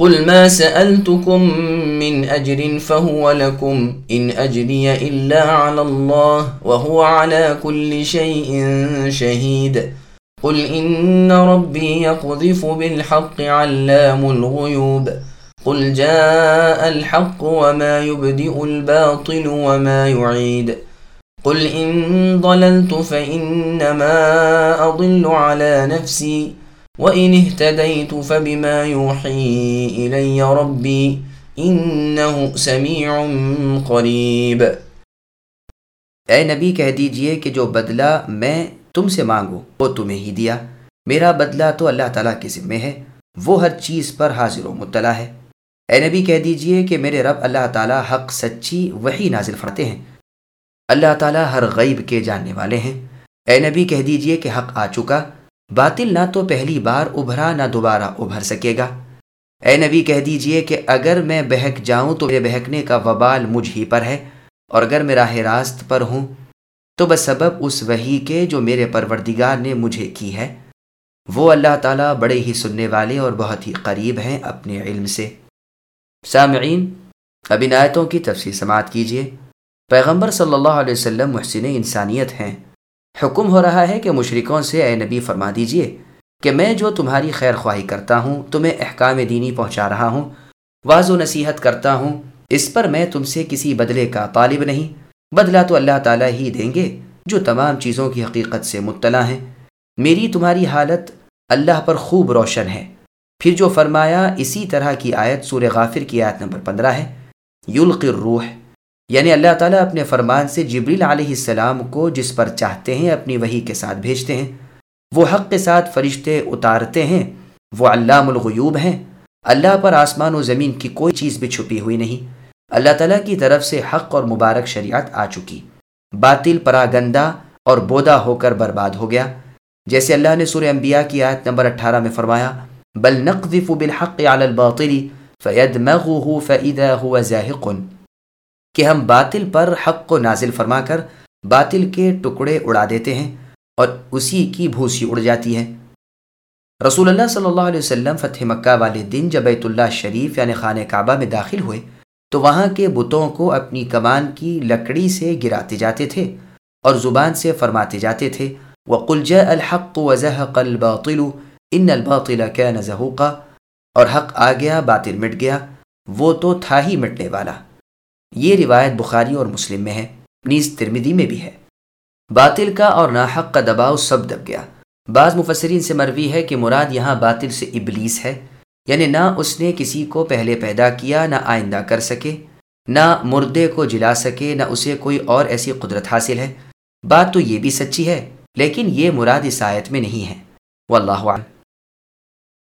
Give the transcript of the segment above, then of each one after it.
قل ما سألتكم من أجر فهو لكم إن أجري إلا على الله وهو على كل شيء شهيد قل إن ربي يقذف بالحق علام الغيوب قل جاء الحق وما يبدئ الباطل وما يعيد قل إن ضللت فإنما أضل على نفسي وَإِنِ اهْتَدَيْتُ فَبِمَا يُوحِي إِلَيَّ رَبِّي إِنَّهُ سَمِيعٌ قَرِيبٌ۔ اے نبی، کہہ دیجیے کہ جو بدلہ میں تم سے مانگو وہ تمہیں ہی دیا۔ میرا بدلہ تو اللہ تعالیٰ کے ذمے ہے، وہ ہر چیز پر حاضر و مطلع ہے۔ اے نبی، کہہ دیجیے کہ میرے رب اللہ تعالیٰ حق، سچی وہی نازل فرتے ہیں۔ اللہ تعالیٰ ہر غیب کے جاننے والے ہیں۔ اے نبی، کہہ دیجیے کہ حق آ چکا۔ باطل نہ تو پہلی بار ابھرا، نہ دوبارہ ابھر سکے گا۔ اے نبی، کہہ دیجیے کہ اگر میں بہک جاؤں تو میرے بہکنے کا وبال مجھ ہی پر ہے، اور اگر میں راہ راست پر ہوں تو بس سبب اس وہی کے جو میرے پروردگار نے مجھے کی ہے۔ وہ اللہ تعالیٰ بڑے ہی سننے والے اور بہت ہی قریب ہیں اپنے علم سے۔ سامعین، اب ان آیتوں کی تفصیل سماعت کیجیے پیغمبر صلی اللہ علیہ وسلم محسن انسانیت ہیں۔ حکم ہو رہا ہے کہ مشرکوں سے اے نبی فرما دیجیے کہ میں جو تمہاری خیر خواہی کرتا ہوں، تمہیں احکام دینی پہنچا رہا ہوں واض و نصیحت کرتا ہوں، اس پر میں تم سے کسی بدلے کا طالب نہیں، بدلہ تو اللہ تعالیٰ ہی دیں گے جو تمام چیزوں کی حقیقت سے مطلع ہیں۔ میری تمہاری حالت اللہ پر خوب روشن ہے۔ پھر جو فرمایا اسی طرح کی آیت سور غافر کی آیت نمبر پندرہ ہے۔ یلق الروح۔ یعنی اللہ تعالیٰ اپنے فرمان سے جبریل علیہ السلام کو جس پر چاہتے ہیں اپنی وہی کے ساتھ بھیجتے ہیں۔ وہ حق کے ساتھ فرشتے اتارتے ہیں۔ وہ علام الغیوب ہیں۔ اللہ پر آسمان و زمین کی کوئی چیز بھی چھپی ہوئی نہیں۔ اللہ تعالیٰ کی طرف سے حق اور مبارک شریعت آ چکی۔ باطل پراگندہ اور بودا ہو کر برباد ہو گیا۔ جیسے اللہ نے سورہ انبیاء کی آیت نمبر اٹھارہ میں فرمایا، بل نقذف بالحق على الباطل فيدمغه فإذا هو زاهق کہ ہم باطل پر حق کو نازل فرما کر باطل کے ٹکڑے اڑا دیتے ہیں اور اسی کی بھوسی اڑ جاتی ہے۔ رسول اللہ صلی اللہ علیہ وسلم فتح مکہ والے دن جب بیت اللہ شریف یعنی خانہ کعبہ میں داخل ہوئے تو وہاں کے بتوں کو اپنی کمان کی لکڑی سے گراتے جاتے تھے اور زبان سے فرماتے جاتے تھے وہ جَاءَ الحق وزهق الباطل ان الباطل كان زهوقا اور حق آ گیا، باطل مٹ گیا، وہ تو تھا ہی مٹنے والا۔ یہ روایت بخاری اور مسلم میں ہے نیز ترمیدی میں بھی ہے۔ باطل کا اور ناحق کا دباؤ سب دب گیا۔ بعض مفسرین سے مروی ہے کہ مراد یہاں باطل سے ابلیس ہے یعنی نہ اس نے کسی کو پہلے پیدا کیا، نہ آئندہ کر سکے، نہ مردے کو جلا سکے، نہ اسے کوئی اور ایسی قدرت حاصل ہے۔ بات تو یہ بھی سچی ہے، لیکن یہ مراد اس آیت میں نہیں ہے۔ واللہ عنہ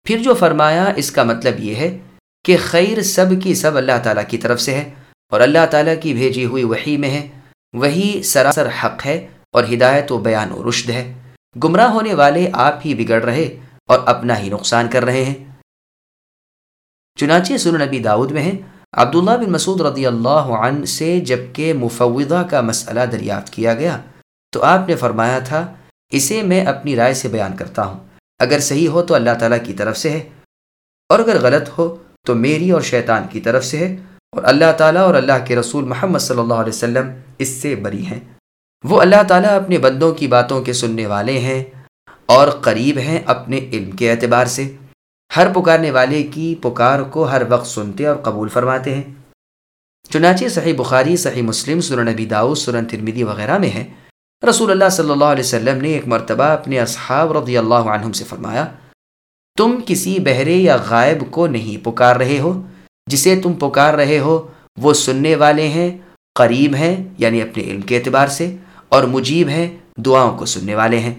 پھر جو فرمایا، اس کا مطلب یہ ہے کہ خیر سب کی سب اللہ تعالیٰ کی طرف سے ہے۔ اور اللہ تعالیٰ کی بھیجی ہوئی وہی میں ہے۔ وہی سراسر حق ہے اور ہدایت و بیان و رشد ہے۔ گمراہ ہونے والے آپ ہی بگڑ رہے اور اپنا ہی نقصان کر رہے ہیں۔ چنانچہ سن نبی داود میں ہیں عبداللہ بن مسعود رضی اللہ عنہ سے جبکہ مفوضہ کا مسئلہ دریافت کیا گیا تو آپ نے فرمایا تھا، اسے میں اپنی رائے سے بیان کرتا ہوں۔ اگر صحیح ہو تو اللہ تعالیٰ کی طرف سے ہے۔ اور اگر غلط ہو تو میری اور شیطان کی طرف سے ہے۔ اور اللہ تعالیٰ اور اللہ کے رسول محمد صلی اللہ علیہ وسلم اس سے بری ہیں۔ وہ اللہ تعالیٰ اپنے بندوں کی باتوں کے سننے والے ہیں اور قریب ہیں اپنے علم کے اعتبار سے۔ ہر پکارنے والے کی پکار کو ہر وقت سنتے اور قبول فرماتے ہیں۔ چنانچہ صحیح بخاری، صحیح مسلم، سنن نبی داؤ سنن ترمیدی وغیرہ میں ہے۔ رسول اللہ صلی اللہ علیہ وسلم نے ایک مرتبہ اپنے اصحاب رضی اللہ عنہم سے فرمایا، تم کسی بہرے یا غائب کو نہیں پکار رہے ہو۔ جسے تم پکار رہے ہو، وہ سننے والے ہیں، قریب ہیں یعنی اپنے علم کے اعتبار سے، اور مجیب ہیں، دعاؤں کو سننے والے ہیں۔